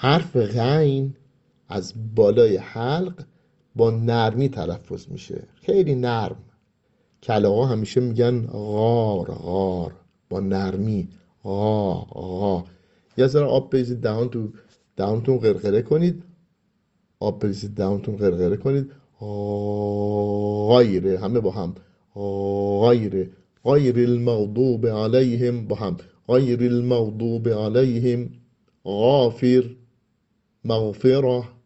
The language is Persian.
حرف غین از بالای حلق با نرمی تلفظ میشه. خیلی نرم. کلاغا همیشه میگن غار غار. با نرمی. غا غا. یه ذره آب بریزید دهان تو دهانتون قرقره کنید. آب بریزید دهانتون قرقره کنید. غایره. همه با هم. غایره. غیر المغضوب علیهم. با هم. غیر المغضوب علیهم. غافر. مغفرة